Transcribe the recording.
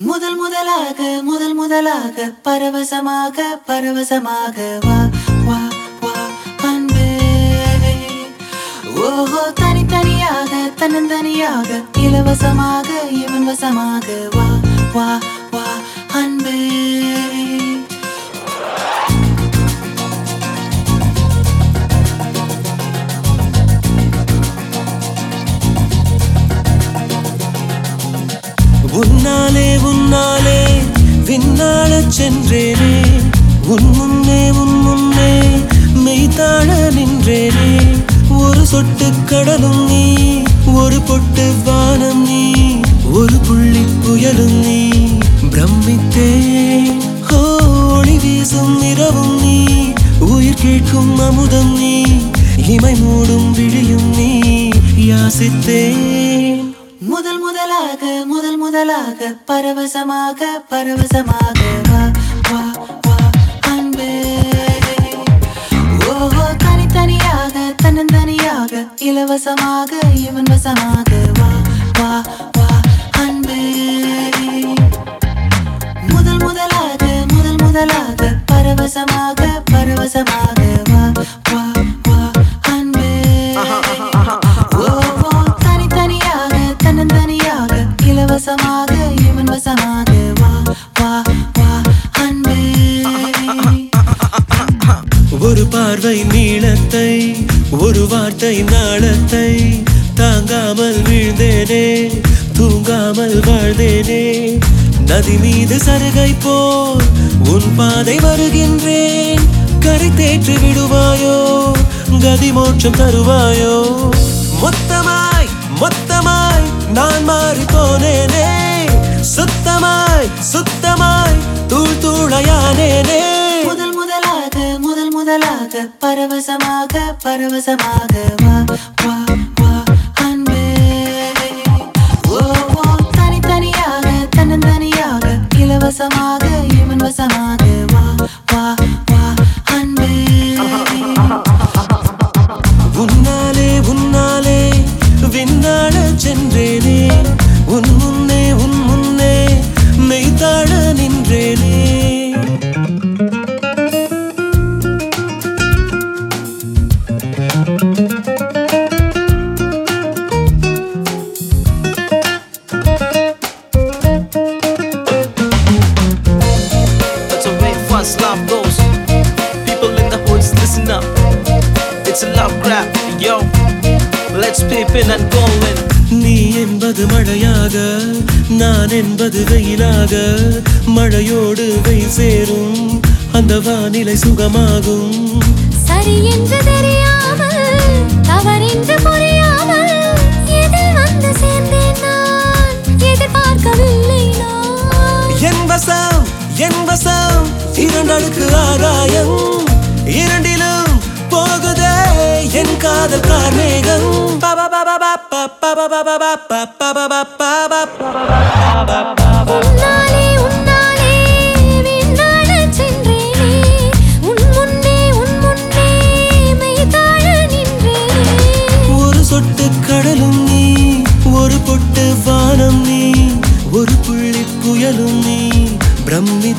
முதல் முதலாக முதல் முதலாக பரவசமாக பரவசமாக வா வா வா அன்பே. ஓஹோ தனித்தனியாக தன்னந்தனியாக இலவசமாக இவன் வசமாக வா வா வா அன்பே. உன்னாலே உன்னாலே விண்ணாளச் சென்றேனே. உன் முன்னே உன் முன்னே மெய்தாழ நின்றேனே. ஒரு சொட்டு கடலும் நீ ஒரு பொட்டு வானம் நீ ஒரு புள்ளி புயலும் நீ பிரமித்தே. ஒளி வீசும் இரவும் நீ உயிர் கேட்கும் அமுதம் நீ இமை மூடும் விழியும் நீ யாசித்தேன் முதல் முதலாக முதல் முதலாக பரவசமாக பரவசமாக வா வா வா அன்பே. ஓஹோ தனித்தனியாக தன்னந்தனியாக இலவசமாக இவன் வசமாக வா வா வா அன்பே. முதல் முதலாக முதல் முதலாக பரவசமாக பரவசமாக வா வா வா இலவசமாக இவன் வசமாக. வா வா வா அன்பே. ஒரு பார்வை நீளத்தை ஒரு வார்த்தை நாளத்தை தாங்காமல் வீழ்ந்தேனே தூங்காமல் வாழ்ந்தேனே. நதி மீது சருகை போல் உன் பாதை வருகின்றேன். கரை தேற்றி விடுவாயோ கதி மோட்சம் தருவாயோ மொத்தமாய் தூள் முதல் முதலாக முதல் முதலாக பரவசமாக பரவசமாக. வா வா வா அன்பே. ஓ ஓ தனித்தனியாக தன்னந்தனியாக இலவசமாக. Fast love goes. People in the hoods, listen up. It's a love grab, yo. Let's peep in and go in. நீ என்பது மழையாக நான் என்பது வெயிலாக மழையோடு வெயில் சேரும் அந்த வானிலை சுகமாகும் சரி என்று தெரியாமல் தவறென்று புரியாமல் எதில் வந்து சேர்ந்தேன் நான் எதிர்பார்க்கவில்லை நான் என் வசம் என் வசம் இரண்டடுக்கு ஆகாயம் இரண்டிலும் போகுதே என் காதல் கார்மேகம் உன்னாலே உன்னாலே விண்ணாடச் சென்றேனே உன் முன்னே உன் முன்னே மெய்தாழ நின்றேனே ஒரு சொட்டு கடலும் நீ ஒரு பொட்டு வானம் நீ ஒரு புள்ளி புயலும் நீ ब्रह्मि